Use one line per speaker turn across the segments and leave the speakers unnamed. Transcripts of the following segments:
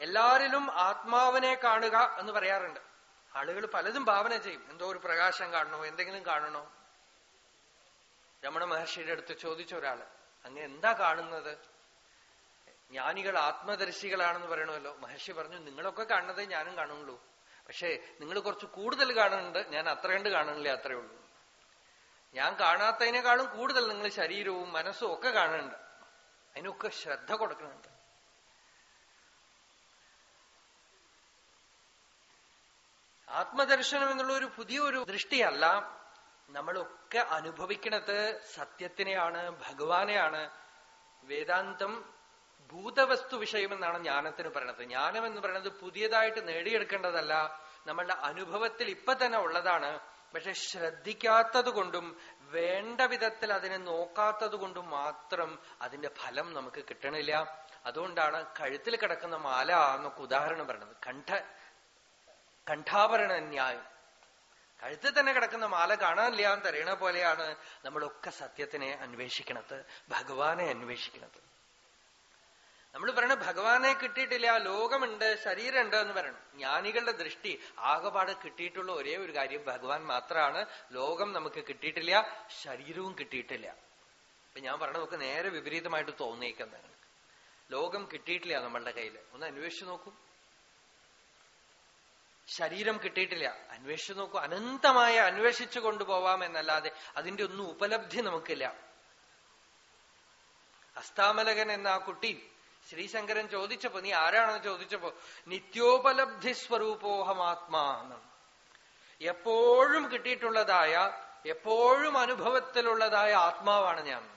എല്ലാരിലും ആത്മാവിനെ കാണുക എന്ന് പറയാറുണ്ട്. ആളുകൾ പലതും ഭാവന ചെയ്യും. എന്തോ ഒരു പ്രകാശം കാണണോ? എന്തെങ്കിലും കാണണോ? രമണ മഹർഷിയുടെ അടുത്ത് ചോദിച്ച ഒരാൾ അങ്ങ് എന്താ കാണുന്നത്? ജ്ഞാനികൾ ആത്മദർശികളാണെന്ന് പറയണമല്ലോ. മഹർഷി പറഞ്ഞു നിങ്ങളൊക്കെ കാണുന്നത് ഞാനും കാണുള്ളൂ. പക്ഷേ നിങ്ങൾ കുറച്ച് കൂടുതൽ കാണുന്നുണ്ട്. ഞാൻ അത്ര കണ്ട് കാണുന്നില്ല അത്രേ ഉള്ളൂ. ഞാൻ കാണാത്തതിനേക്കാളും കൂടുതൽ നിങ്ങൾ ശരീരവും മനസ്സും ഒക്കെ കാണുന്നുണ്ട്. അതിനൊക്കെ ശ്രദ്ധ കൊടുക്കുന്നുണ്ട്. ആത്മദർശനം എന്നുള്ള ഒരു പുതിയൊരു ദൃഷ്ടിയല്ല. നമ്മളൊക്കെ അനുഭവിക്കണത് സത്യത്തിനെയാണ് ഭഗവാനെയാണ്. വേദാന്തം ഭൂതവസ്തു വിഷയമെന്നാണ് ജ്ഞാനത്തിന് പറയണത്. ജ്ഞാനം എന്ന് പറയുന്നത് പുതിയതായിട്ട് നേടിയെടുക്കേണ്ടതല്ല. നമ്മളുടെ അനുഭവത്തിൽ ഇപ്പൊ തന്നെ ഉള്ളതാണ്. പക്ഷെ ശ്രദ്ധിക്കാത്തത് കൊണ്ടും വേണ്ട വിധത്തിൽ അതിനെ നോക്കാത്തത് കൊണ്ടും മാത്രം അതിന്റെ ഫലം നമുക്ക് കിട്ടണില്ല. അതുകൊണ്ടാണ് കഴുത്തിൽ കിടക്കുന്ന മാല എന്നൊക്കെ ഉദാഹരണം പറയുന്നത് കണ്ഠ കണ്ഠാഭരണ ന്യായം കഴുത്തിൽ തന്നെ കിടക്കുന്ന മാല കാണാനില്ല എന്ന് അറിയണ പോലെയാണ് നമ്മളൊക്കെ സത്യത്തിനെ അന്വേഷിക്കണത് ഭഗവാനെ അന്വേഷിക്കണത്. നമ്മൾ പറയണ ഭഗവാനെ കിട്ടിയിട്ടില്ല ലോകമുണ്ട് ശരീരമുണ്ട് എന്ന് പറയണം. ജ്ഞാനികളുടെ ദൃഷ്ടി ആകപാട് കിട്ടിയിട്ടുള്ള ഒരേ ഒരു കാര്യം ഭഗവാൻ മാത്രമാണ് ലോകം നമുക്ക് കിട്ടിയിട്ടില്ല ശരീരവും കിട്ടിയിട്ടില്ല. ഇപ്പൊ ഞാൻ പറഞ്ഞ നമുക്ക് നേരെ വിപരീതമായിട്ട് തോന്നിയേക്കുന്നതാണ് ലോകം കിട്ടിയിട്ടില്ല നമ്മളുടെ കയ്യിൽ ഒന്ന് അന്വേഷിച്ചു നോക്കൂ. ശരീരം കിട്ടിയിട്ടില്ല. അന്വേഷിച്ചു നോക്കൂ. അനന്തമായ അന്വേഷിച്ചു കൊണ്ടുപോവാം എന്നല്ലാതെ അതിന്റെ ഒന്നും ഉപലബ്ധി നമുക്കില്ല. അസ്താമലകൻ എന്ന ആ കുട്ടി ശ്രീശങ്കരൻ ചോദിച്ചപ്പോ നീ ആരാണെന്ന് ചോദിച്ചപ്പോ നിത്യോപലബ്ധി സ്വരൂപോഹമാത്മാ എപ്പോഴും കിട്ടിയിട്ടുള്ളതായ എപ്പോഴും അനുഭവത്തിലുള്ളതായ ആത്മാവാണ് ഞാൻ.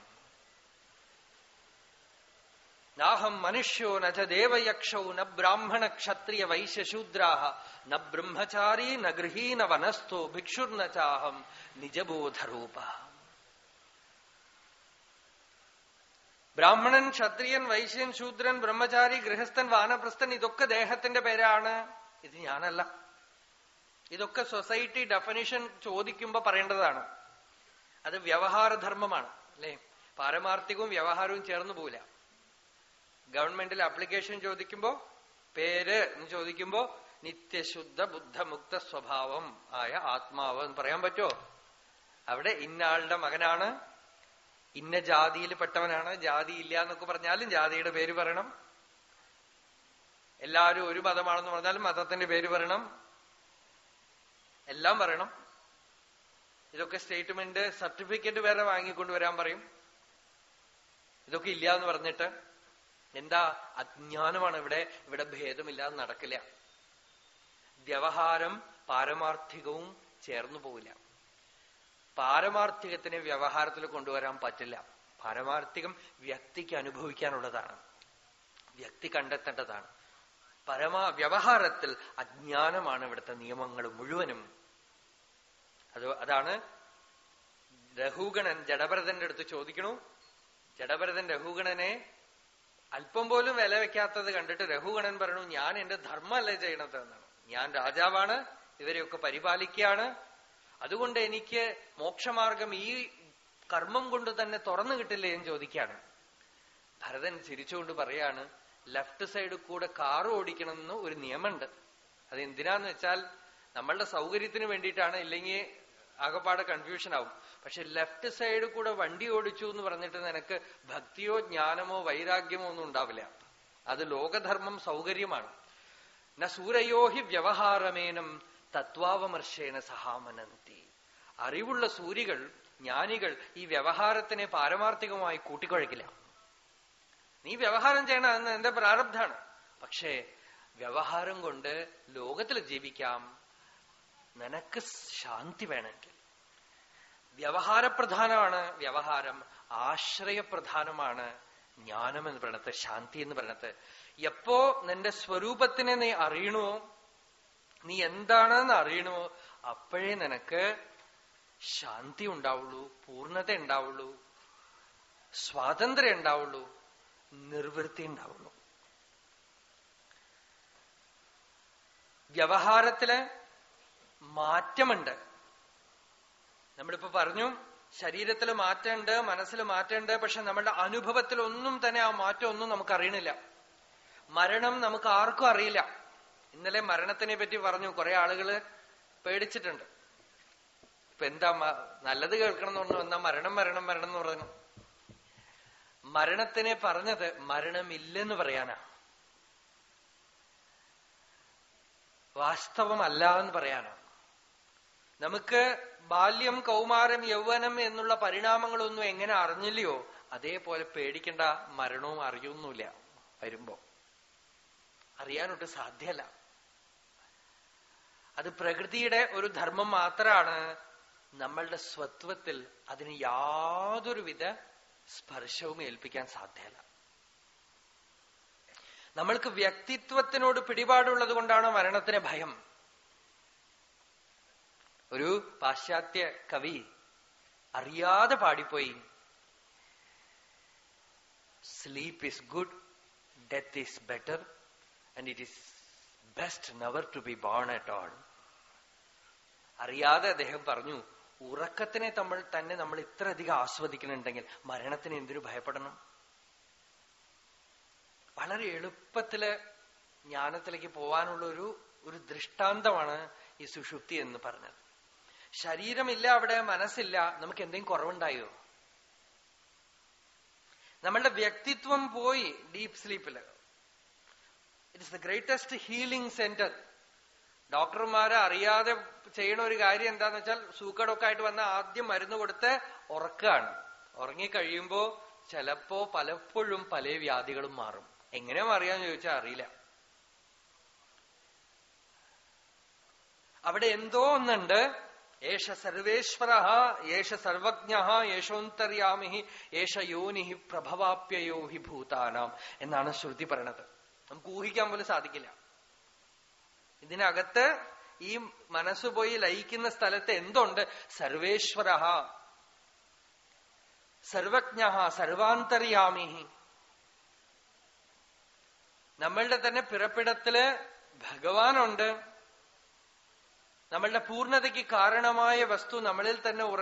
നാഹം മനുഷ്യോ നച ദേവയക്ഷൗ ന ബ്രാഹ്മണ ക്ഷത്രിയ വൈശ്യശൂദ്രാഹ ന ബ്രഹ്മചാരി ന ഗൃഹീന വനസ്ഥോ ഭിക്ഷുർന ചാഹം നിജബോധരൂപ. ബ്രാഹ്മണൻ ക്ഷത്രിയൻ വൈശ്യൻ ശൂദ്രൻ ബ്രഹ്മചാരി ഗൃഹസ്ഥൻ വാനപ്രസ്ഥൻ ഇതൊക്കെ ദേഹത്തിന്റെ പേരാണ്. ഇത് ഞാനല്ല. ഇതൊക്കെ സൊസൈറ്റി ഡെഫനിഷൻ ചോദിക്കുമ്പോ പറയേണ്ടതാണ്. അത് വ്യവഹാരധർമ്മമാണ് അല്ലെ? പാരമാർത്ഥികവും വ്യവഹാരവും ചേർന്ന് പോവില്ല. ഗവൺമെന്റിൽ അപ്ലിക്കേഷൻ ചോദിക്കുമ്പോ പേര് എന്ന് ചോദിക്കുമ്പോ നിത്യശുദ്ധ ബുദ്ധമുക്ത സ്വഭാവം ആയ ആത്മാവ് എന്ന് പറയാൻ പറ്റുമോ അവിടെ ഇന്നാളുടെ മകനാണ്. ഇന്ന ജാതിയിൽ പെട്ടവനാണ്. ജാതി ഇല്ല എന്നൊക്കെ പറഞ്ഞാലും ജാതിയുടെ പേര് പറയണം എല്ലാവരും ഒരു മതമാണെന്ന് പറഞ്ഞാലും മതത്തിന്റെ പേര് പറയണം എല്ലാം പറയണം ഇതൊക്കെ സ്റ്റേറ്റ്മെന്റ് സർട്ടിഫിക്കറ്റ് വേറെ വാങ്ങിക്കൊണ്ടുവരാൻ പറയും. ഇതൊക്കെ ഇല്ല എന്ന് പറഞ്ഞിട്ട് എന്താ അജ്ഞാനമാണ് ഇവിടെ ഇവിടെ ഭേദമില്ലാതെ നടക്കില്ല. വ്യവഹാരം പാരമാർത്ഥികവും ചേർന്നു പോവില്ല. പാരമാർത്ഥികത്തിനെ വ്യവഹാരത്തിൽ കൊണ്ടുവരാൻ പറ്റില്ല. പാരമാർത്ഥികം വ്യക്തിക്ക് അനുഭവിക്കാനുള്ളതാണ്. വ്യക്തി കണ്ടെത്തേണ്ടതാണ്. പരമാ വ്യവഹാരത്തിൽ അജ്ഞാനമാണ് ഇവിടുത്തെ നിയമങ്ങൾ മുഴുവനും. അത് അതാണ് രഹുഗണൻ ജഡഭരതന്റെ അടുത്ത് ചോദിക്കണു. ജഡഭരതൻ രഘുഗണനെ അല്പം പോലും വില വെക്കാത്തത് കണ്ടിട്ട് രഘുഗണൻ പറഞ്ഞു ഞാൻ എന്റെ ധർമ്മമല്ലേ ചെയ്യണത്? എന്നാണ്. ഞാൻ രാജാവാണ് ഇവരെയൊക്കെ പരിപാലിക്കുകയാണ്. അതുകൊണ്ട് എനിക്ക് മോക്ഷമാർഗം ഈ കർമ്മം കൊണ്ട് തന്നെ തുറന്നു കിട്ടില്ലേ എന്ന് ചോദിക്കാണ് ഭരതൻ ചിരിച്ചുകൊണ്ട് പറയാണ് ലെഫ്റ്റ് സൈഡ് കൂടെ കാർ ഓടിക്കണമെന്ന് ഒരു നിയമമുണ്ട്. അത് എന്തിനാന്ന് വെച്ചാൽ നമ്മളുടെ സൗകര്യത്തിന് വേണ്ടിയിട്ടാണ്. ഇല്ലെങ്കിൽ ആകപ്പാടെ കൺഫ്യൂഷൻ ആവും. പക്ഷെ ലെഫ്റ്റ് സൈഡ് കൂടെ വണ്ടി ഓടിച്ചു എന്ന് പറഞ്ഞിട്ട് നിനക്ക് ഭക്തിയോ ജ്ഞാനമോ വൈരാഗ്യമോ ഒന്നും ഉണ്ടാവില്ല. അത് ലോകധർമ്മം സൗകര്യമാണ്. ന സൂരയോഹി വ്യവഹാരമേനം തത്വാവമർശേന സഹാമനന്തി. അറിവുള്ള സൂര്യകൾ ജ്ഞാനികൾ ഈ വ്യവഹാരത്തിനെ പാരമാർത്ഥികമായി കൂട്ടിക്കുഴക്കില്ല. നീ വ്യവഹാരം ചെയ്യണം എന്ന് എന്റെ പ്രാരബ്ധാണ്. പക്ഷേ വ്യവഹാരം കൊണ്ട് ലോകത്തിൽ ജീവിക്കാം. നിനക്ക് ശാന്തി വേണമെങ്കിൽ. വ്യവഹാരപ്രധാനമാണ് വ്യവഹാരം ആശ്രയപ്രധാനമാണ് ജ്ഞാനം എന്ന് പറയണത് ശാന്തി എന്ന് പറയണത്. എപ്പോ നിന്റെ സ്വരൂപത്തിനെ നീ അറിയണോ നീ എന്താണെന്ന് അറിയണോ അപ്പോഴേ നിനക്ക് ശാന്തി ഉണ്ടാവുള്ളൂ പൂർണത ഉണ്ടാവുള്ളൂ സ്വാതന്ത്ര്യം ഉണ്ടാവുള്ളൂ നിർവൃത്തി ഉണ്ടാവുള്ളൂ. വ്യവഹാരത്തിൽ മാറ്റമുണ്ട്. നമ്മളിപ്പോ പറഞ്ഞു ശരീരത്തിൽ മാറ്റമുണ്ട് മനസ്സിൽ മാറ്റമുണ്ട് പക്ഷെ നമ്മളുടെ അനുഭവത്തിൽ ഒന്നും തന്നെ ആ മാറ്റം ഒന്നും നമുക്ക് അറിയണില്ല മരണം നമുക്ക് ആർക്കും അറിയില്ല. ഇന്നലെ മരണത്തിനെ പറ്റി പറഞ്ഞു കുറെ ആളുകൾ പേടിച്ചിട്ടുണ്ട്. ഇപ്പൊ എന്താ നല്ലത് കേൾക്കണം എന്ന് പറഞ്ഞു എന്നാ മരണം മരണം മരണം എന്ന് പറഞ്ഞു. മരണത്തിനെ പറഞ്ഞത് മരണമില്ലെന്ന് പറയാനാ. വാസ്തവമല്ല എന്ന് പറയാനാ. നമുക്ക് ബാല്യം കൗമാരം യൗവനം എന്നുള്ള പരിണാമങ്ങളൊന്നും എങ്ങനെ അറിഞ്ഞില്ലയോ അതേപോലെ പേടിക്കേണ്ട മരണവും അറിയൊന്നുമില്ല വരുമ്പോ. അറിയാനൊട്ട് സാധ്യല്ല. അത് പ്രകൃതിയുടെ ഒരു ധർമ്മം മാത്രമാണ് നമ്മളുടെ സ്വത്വത്തിൽ അതിന് യാതൊരുവിധ സ്പർശവും ഏൽപ്പിക്കാൻ സാധ്യല്ല. നമ്മൾക്ക് വ്യക്തിത്വത്തിനോട് പിടിപാടുള്ളത് കൊണ്ടാണ് മരണത്തിന് ഭയം. ഒരു പാശ്ചാത്യ കവി അറിയാതെ പാടിപ്പോയി. Sleep is good death is better and it is best never to be born at all അറിയാതെ അദ്ദേഹം പറഞ്ഞു ഉറക്കത്തിനെ നമ്മൾ തന്നെ നമ്മൾ ഇത്ര അധികം ആസ്വദിക്കുന്നുണ്ടെങ്കിൽ മരണത്തിന് എന്തിനു ഭയപ്പെടണം? വളരെ എളുപ്പത്തിൽ ജ്ഞാനത്തിലേക്ക് പോവാനുള്ള ഒരു ഒരു ദൃഷ്ടാന്തമാണ് ഈ സുഷുപ്തി എന്ന് പറഞ്ഞത്. ശരീരമില്ല അവിടെ മനസ്സില്ല നമുക്ക് എന്തെങ്കിലും കുറവുണ്ടായോ? നമ്മളുടെ വ്യക്തിത്വം പോയി deep സ്ലീപ്പിൽ it's the greatest healing centre ഡോക്ടർമാരെ അറിയാതെ ചെയ്യണ ഒരു കാര്യം എന്താന്ന് വെച്ചാൽ സൂക്കടൊക്കെ ആയിട്ട് വന്ന ആദ്യം മരുന്ന് കൊടുത്ത് ഉറക്കാണ്. ഉറങ്ങിക്കഴിയുമ്പോ ചിലപ്പോ പലപ്പോഴും പല വ്യാധികളും മാറും. എങ്ങനെ മാറിയാന്ന് ചോദിച്ചാൽ അറിയില്ല. അവിടെ എന്തോ ഒന്നുണ്ട് ഏഷ സർവേശ്വര ഏഷ സർവജ്ഞ യേശോന്തര്യാമി ഏഷ യോനി പ്രഭവാപ്യയോ ഹി ഭൂതാനാം എന്നാണ് ശ്രുതി പറയണത്. നമുക്ക് ഊഹിക്കാൻ പോലും സാധിക്കില്ല. ഇതിനകത്ത് ഈ മനസ്സ് പോയി ലയിക്കുന്ന സ്ഥലത്ത് എന്തുണ്ട്? സർവേശ്വര സർവജ്ഞ സർവാന്തര്യാമി നമ്മളുടെ തന്നെ പിറപ്പിടത്തിൽ ഭഗവാനുണ്ട്. നമ്മളുടെ പൂർണതയ്ക്ക് കാരണമായ വസ്തു നമ്മളിൽ തന്നെ ഉറ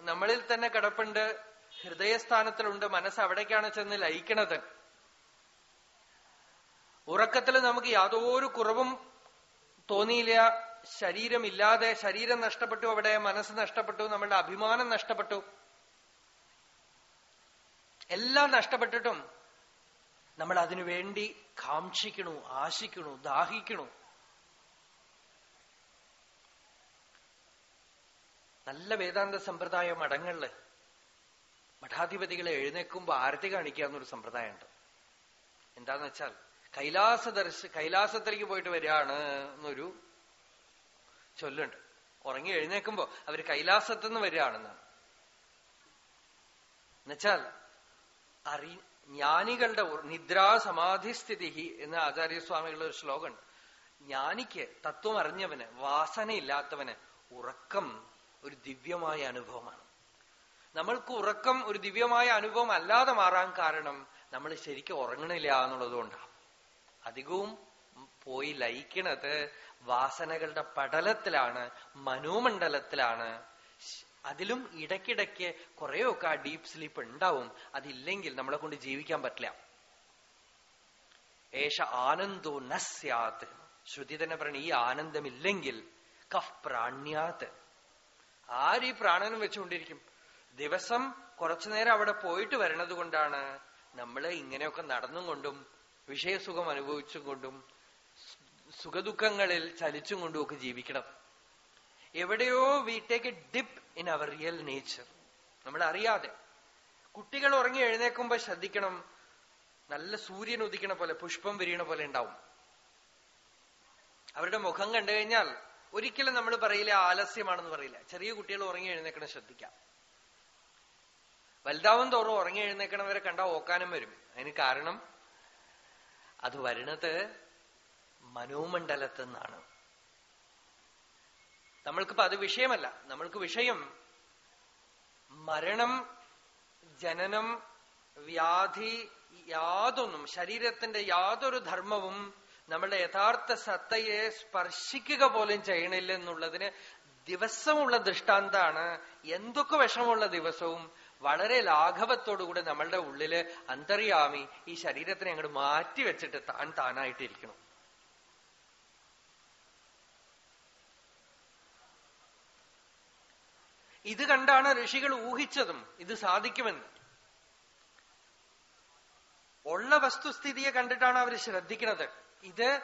നമ്മളിൽ തന്നെ കിടപ്പുണ്ട് ഹൃദയസ്ഥാനത്തിലുണ്ട് മനസ്സ് അവിടേക്കാണ് ചെന്ന് ലയിക്കണത്. ഉറക്കത്തിൽ നമുക്ക് യാതൊരു കുറവും തോന്നിയില്ല. ശരീരം ഇല്ലാതെ ശരീരം നഷ്ടപ്പെട്ടു അവിടെ മനസ്സ് നഷ്ടപ്പെട്ടു നമ്മളുടെ അഭിമാനം നഷ്ടപ്പെട്ടു. എല്ലാം നഷ്ടപ്പെട്ടിട്ടും നമ്മൾ അതിനു വേണ്ടി കാക്ഷിക്കണു ആശിക്കണു ദാഹിക്കണു. നല്ല വേദാന്ത സമ്പ്രദായ മഠങ്ങളിൽ മഠാധിപതികളെ എഴുന്നേക്കുമ്പോ ആരതി കാണിക്കുക എന്നൊരു സമ്പ്രദായമുണ്ട്. എന്താന്ന് വെച്ചാൽ കൈലാസ ദർശ കൈലാസത്തിലേക്ക് പോയിട്ട് വരികയാണ് എന്നൊരു ചൊല്ലുണ്ട്. ഉറങ്ങി എഴുന്നേക്കുമ്പോ അവർ കൈലാസത്തു നിന്ന് വരികയാണെന്നാണ് എന്നുവെച്ചാൽ അറി ജ്ഞാനികളുടെ നിദ്രാ സമാധിസ്ഥിതി എന്ന ആചാര്യസ്വാമികളുടെ ഒരു ശ്ലോകമുണ്ട്. ജ്ഞാനിക്ക് തത്വം അറിഞ്ഞവന് വാസനയില്ലാത്തവന് ഉറക്കം ഒരു ദിവ്യമായ അനുഭവമാണ്. നമ്മൾക്ക് ഉറക്കം ഒരു ദിവ്യമായ അനുഭവം അല്ലാതെ മാറാൻ കാരണം നമ്മൾ ശരിക്കും ഉറങ്ങണില്ല എന്നുള്ളതുകൊണ്ടാണ് അധികവും പോയി ലയിക്കണത് വാസനകളുടെ പടലത്തിലാണ് മനോമണ്ഡലത്തിലാണ്. അതിലും ഇടയ്ക്കിടയ്ക്ക് കുറെയൊക്കെ ആ ഡീപ്പ് സ്ലീപ്പ് ഉണ്ടാവും. അതില്ലെങ്കിൽ നമ്മളെ കൊണ്ട് ജീവിക്കാൻ പറ്റില്ല. ഏഷ ആനന്ദോ നസ്യാത് ശ്രുതി തന്നെ പറയണ ഈ ആനന്ദമില്ലെങ്കിൽ കഫ് പ്രാണ്യാത്. ആര് ഈ പ്രാണനും വെച്ചുകൊണ്ടിരിക്കും? ദിവസം കുറച്ചുനേരം അവിടെ പോയിട്ട് വരണത് കൊണ്ടാണ് നമ്മൾ ഇങ്ങനെയൊക്കെ നടന്നും കൊണ്ടും വിഷയസുഖം അനുഭവിച്ചും കൊണ്ടും സുഖദുഃഖങ്ങളിൽ ചലിച്ചും കൊണ്ടും ഒക്കെ ജീവിക്കണം. എവിടെയോ we take a dip in our real nature നമ്മൾ അറിയാതെ. കുട്ടികൾ ഉറങ്ങി എഴുന്നേക്കുമ്പോ ശ്രദ്ധിക്കണം. നല്ല സൂര്യൻ ഉദിക്കണ പോലെ പുഷ്പം വിരിയണ പോലെ ഉണ്ടാവും. അവരുടെ മുഖം കണ്ടു കഴിഞ്ഞാൽ ഒരിക്കലും നമ്മൾ പറയില്ല ആലസ്യമാണെന്ന് പറയില്ല. ചെറിയ കുട്ടികൾ ഉറങ്ങി എഴുന്നേക്കണം ശ്രദ്ധിക്കാം. വലുതാവും തോറും ഉറങ്ങി എഴുന്നേക്കണവരെ കണ്ടാൽ ഓക്കാനും വരും. അതിന് കാരണം അത് വരുന്നത് മനോമണ്ഡലത്തിൽ നിന്നാണ് നമ്മൾക്കിപ്പോ അത് വിഷയമല്ല. നമ്മൾക്ക് വിഷയം മരണം ജനനം വ്യാധി യാതൊന്നും ശരീരത്തിന്റെ യാതൊരു ധർമ്മവും നമ്മളുടെ യഥാർത്ഥ സത്തയെ സ്പർശിക്കുക പോലും ചെയ്യണില്ല എന്നുള്ളതിന് ദിവസമുള്ള ദൃഷ്ടാന്താണ്. എന്തൊക്കെ വിഷമുള്ള ദിവസവും വളരെ ലാഘവത്തോടുകൂടി നമ്മളുടെ ഉള്ളിൽ അന്തര്യാമി ഈ ശരീരത്തിനെ അങ്ങോട്ട് മാറ്റി വെച്ചിട്ട് താൻ താനായിട്ടിരിക്കണം. ഇത് കണ്ടാണ് ഋഷികൾ ഊഹിച്ചതും ഇത് സാധിക്കുമെന്ന്. ഉള്ള വസ്തുസ്ഥിതിയെ കണ്ടിട്ടാണ് അവർ ശ്രദ്ധിക്കുന്നത്. ഇത്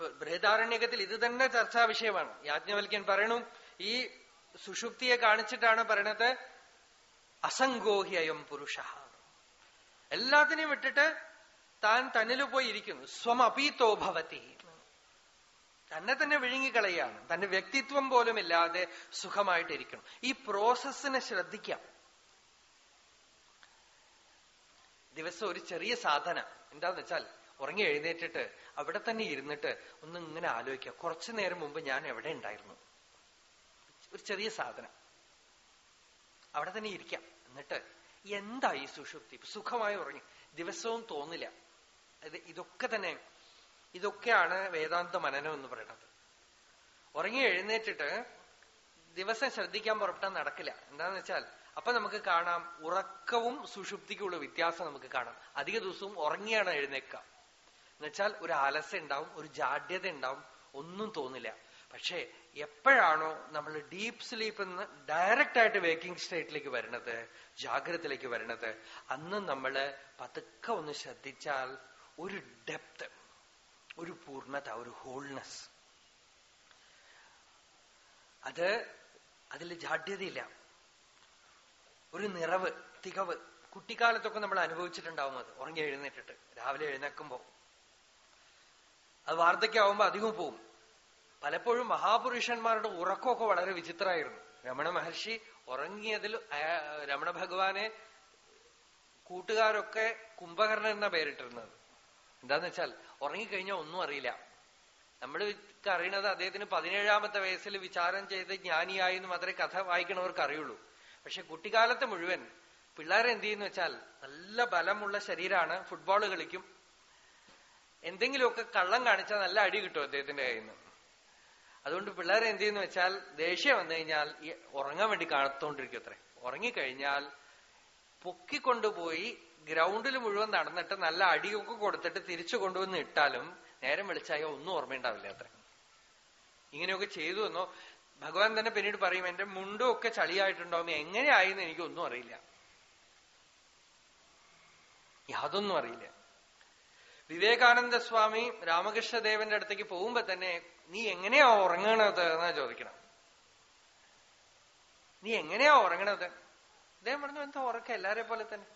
ബൃഹദാരണ്യകത്തിൽ ഇത് തന്നെ ചർച്ചാ വിഷയമാണ്. യാജ്ഞവൽക്യൻ പറയണു ഈ സുഷുപ്തിയെ കാണിച്ചിട്ടാണ് പറയണത് അസംഗോഹ്യയം പുരുഷ. എല്ലാത്തിനെയും വിട്ടിട്ട് താൻ തന്നിൽ പോയി ഇരിക്കുന്നു. ഭവതി. തന്നെ തന്നെ വിഴുങ്ങിക്കളയാണ് തന്റെ വ്യക്തിത്വം പോലും ഇല്ലാതെ സുഖമായിട്ടിരിക്കണം ഈ പ്രോസസ്സിനെ ശ്രദ്ധിക്കാം. ദിവസം ഒരു ചെറിയ സാധന. എന്താന്ന് വെച്ചാൽ ഉറങ്ങി എഴുന്നേറ്റിട്ട് അവിടെ തന്നെ ഇരുന്നിട്ട് ഒന്ന് ഇങ്ങനെ ആലോചിക്കുക. കുറച്ചു നേരം മുമ്പ് ഞാൻ എവിടെ ഉണ്ടായിരുന്നു? ഒരു ചെറിയ സാധനം. അവിടെ തന്നെ ഇരിക്കാം. എന്നിട്ട് എന്താ ഈ സുഷുപ്തി? സുഖമായി ഉറങ്ങി. ദിവസവും തോന്നില്ല. അത് ഇതൊക്കെ തന്നെ ഇതൊക്കെയാണ് വേദാന്ത മനനം എന്ന് പറയുന്നത്. ഉറങ്ങി എഴുന്നേറ്റിട്ട് ദിവസം ശ്രദ്ധിക്കാൻ പുറപ്പെട്ടാൽ നടക്കില്ല. എന്താന്ന് വെച്ചാൽ അപ്പൊ നമുക്ക് കാണാം ഉറക്കവും സുഷുപ്തിക്കുള്ള വ്യത്യാസം നമുക്ക് കാണാം. അധിക ദിവസവും ഉറങ്ങിയാണ് എഴുന്നേക്കുക എന്നുവെച്ചാൽ ഒരു അലസ ഉണ്ടാവും ഒരു ജാഡ്യത ഉണ്ടാവും ഒന്നും തോന്നില്ല. പക്ഷേ എപ്പോഴാണോ നമ്മൾ ഡീപ് സ്ലീപ്പ് എന്ന് ഡയറക്റ്റ് ആയിട്ട് വേക്കിംഗ് സ്റ്റേറ്റിലേക്ക് വരണത് ജാഗ്രതയിലേക്ക് വരണത് അന്ന് നമ്മൾ പതുക്കെ ഒന്ന് ശ്രദ്ധിച്ചാൽ ഒരു ഡെപ്ത് ഒരു പൂർണത ഒരു ഹോൾനെസ് അത് അതിൽ ജാഡ്യതയില്ല. ഒരു നിറവ് തികവ്. കുട്ടിക്കാലത്തൊക്കെ നമ്മൾ അനുഭവിച്ചിട്ടുണ്ടാവും അത്. ഉറങ്ങി എഴുന്നേറ്റിട്ട്. രാവിലെ എഴുന്നേക്കുമ്പോ അത് വാർദ്ധക്യമാവുമ്പോ അധികം പോവും പലപ്പോഴും മഹാപുരുഷന്മാരുടെ ഉറക്കമൊക്കെ വളരെ വിചിത്രമായിരുന്നു. രമണ മഹർഷി ഉറങ്ങിയതിൽ രമണ ഭഗവാനെ കൂട്ടുകാരൊക്കെ കുംഭകർണൻ എന്ന പേരിട്ടിരുന്നത്. എന്താന്ന് വെച്ചാൽ ഉറങ്ങിക്കഴിഞ്ഞാൽ ഒന്നും അറിയില്ല. നമ്മൾ അറിയണത് അദ്ദേഹത്തിന് പതിനേഴാമത്തെ വയസ്സിൽ വിചാരം ചെയ്ത് ജ്ഞാനിയായി എന്ന് മാത്രമേ കഥ വായിക്കണവർക്ക് അറിയുള്ളൂ. പക്ഷെ കുട്ടിക്കാലത്ത് മുഴുവൻ പിള്ളേരെ എന്ത് ചെയ്യുന്ന വെച്ചാൽ നല്ല ബലമുള്ള ശരീരമാണ് ഫുട്ബോൾ കളിക്കും എന്തെങ്കിലുമൊക്കെ കള്ളം കാണിച്ചാൽ നല്ല അടി കിട്ടും അദ്ദേഹത്തിന്റെ കയ്യിൽ നിന്ന്. അതുകൊണ്ട് പിള്ളേരെ എന്ത് ചെയ്യുന്ന വെച്ചാൽ ദേഷ്യം വന്നു കഴിഞ്ഞാൽ ഈ ഉറങ്ങാൻ വേണ്ടി കാണത്തോണ്ടിരിക്കും അത്രേ. ഉറങ്ങിക്കഴിഞ്ഞാൽ പൊക്കിക്കൊണ്ടുപോയി ഗ്രൗണ്ടിൽ മുഴുവൻ നടന്നിട്ട് നല്ല അടിയൊക്കെ കൊടുത്തിട്ട് തിരിച്ചു കൊണ്ടുവന്ന് ഇട്ടാലും നേരം വിളിച്ചായോ ഒന്നും ഓർമ്മയുണ്ടാവില്ല അത്ര. ഇങ്ങനെയൊക്കെ ചെയ്തു എന്നോ ഭഗവാൻ തന്നെ പിന്നീട് പറയും എന്റെ മുണ്ടും ഒക്കെ ചളിയായിട്ടുണ്ടാവും. എങ്ങനെയായെന്ന് എനിക്കൊന്നും അറിയില്ല. യാതൊന്നും അറിയില്ല. വിവേകാനന്ദ സ്വാമി രാമകൃഷ്ണദേവന്റെ അടുത്തേക്ക് പോകുമ്പോ തന്നെ നീ എങ്ങനെയാ ഉറങ്ങണത്? എന്നാ ചോദിക്കണം. നീ എങ്ങനെയാ ഉറങ്ങണത്? അദ്ദേഹം പറഞ്ഞു എന്താ ഉറക്കം? എല്ലാരെ പോലെ തന്നെ.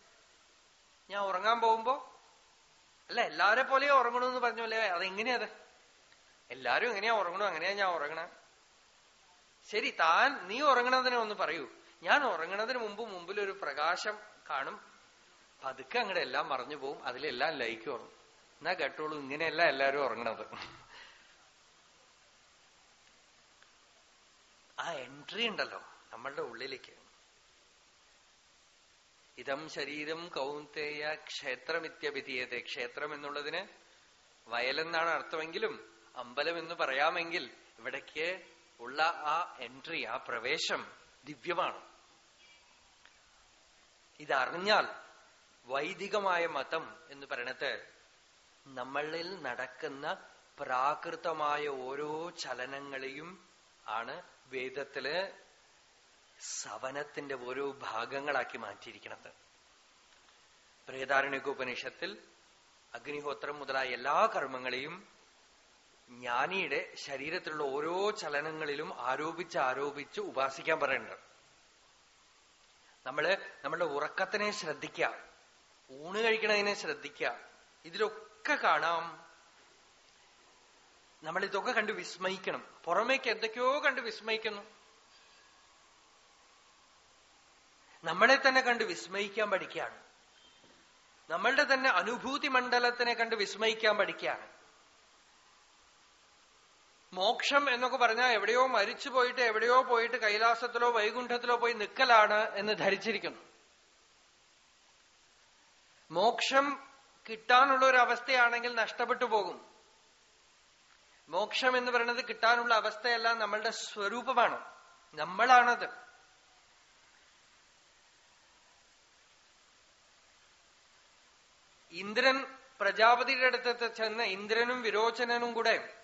ഞാൻ ഉറങ്ങാൻ പോകുമ്പോ? അല്ല എല്ലാരെ പോലെയോ ഉറങ്ങണമെന്ന് പറഞ്ഞല്ലേ? അതെങ്ങനെയത് എല്ലാരും എങ്ങനെയാ ഉറങ്ങണു? അങ്ങനെയാ ഞാൻ ഉറങ്ങണ. ശരി താൻ നീ ഉറങ്ങണതിനെ ഒന്ന് പറയൂ. ഞാൻ ഉറങ്ങണതിന് മുമ്പ് മുമ്പിൽ ഒരു പ്രകാശം കാണും. പതുക്കെ അങ്ങടെ എല്ലാം മറഞ്ഞു പോവും. അതിലെല്ലാം ലയിക്കും. ഉറങ്ങും എന്നാ കേട്ടോളൂ ഇങ്ങനെയല്ല എല്ലാരും ഉറങ്ങണത്. ആ എൻട്രി ഉണ്ടല്ലോ നമ്മളുടെ ഉള്ളിലേക്ക്. ഇതം ശരീരം കൗന്തേയ ക്ഷേത്രമിത്യഭിധീയത ക്ഷേത്രം എന്നുള്ളതിന് വയലെന്നാണ് അർത്ഥമെങ്കിലും അമ്പലം എന്ന് പറയാമെങ്കിൽ ഇവിടേക്ക് ഉള്ള ആ എൻട്രി ആ പ്രവേശം ദിവ്യമാണ്. ഇതറിഞ്ഞാൽ വൈദികമായ മതം എന്ന് പറയണത് നമ്മളിൽ നടക്കുന്ന പ്രാകൃതമായ ഓരോ ചലനങ്ങളെയും ആണ് വേദത്തിൽ സവനത്തിന്റെ ഓരോ ഭാഗങ്ങളാക്കി മാറ്റിയിരിക്കുന്നത്. പ്രേതാരണ്യകോപനിഷത്തിൽ അഗ്നിഹോത്രം മുതലായ എല്ലാ കർമ്മങ്ങളെയും ജ്ഞാനിയുടെ ശരീരത്തിലുള്ള ഓരോ ചലനങ്ങളിലും ആരോപിച്ച് ആരോപിച്ച് ഉപാസിക്കാൻ പറയുന്നുണ്ട് നമ്മൾ നമ്മളുടെ ഉറക്കത്തിനെ ശ്രദ്ധിക്കുക ഊണ് കഴിക്കണതിനെ ശ്രദ്ധിക്കുക ഇതിലൊക്കെ കാണാം. നമ്മൾ ഇതൊക്കെ കണ്ട് വിസ്മയിക്കണം. പുറമേക്ക് എന്തൊക്കെയോ കണ്ട് വിസ്മയിക്കുന്നു. നമ്മളെ തന്നെ കണ്ട് വിസ്മയിക്കാൻ പഠിക്കുകയാണ്. നമ്മളുടെ തന്നെ അനുഭൂതി മണ്ഡലത്തിനെ കണ്ട് വിസ്മയിക്കാൻ പഠിക്കുകയാണ്. മോക്ഷം എന്നൊക്കെ പറഞ്ഞാൽ എവിടെയോ മരിച്ചു പോയിട്ട് എവിടെയോ പോയിട്ട് കൈലാസത്തിലോ വൈകുണ്ഠത്തിലോ പോയി നിൽക്കലാണ് എന്ന് ധരിച്ചിരിക്കുന്നു. മോക്ഷം കിട്ടാനുള്ള ഒരു അവസ്ഥയാണെങ്കിൽ നഷ്ടപ്പെട്ടു പോകും. മോക്ഷം എന്ന് പറയുന്നത് കിട്ടാനുള്ള അവസ്ഥയല്ല നമ്മളുടെ സ്വരൂപമാണ്. നമ്മളാണത്. ഇന്ദ്രൻ പ്രജാപതിയുടെ അടുത്ത് ചെന്ന് ഇന്ദ്രനും വിരോചനനും കൂടെ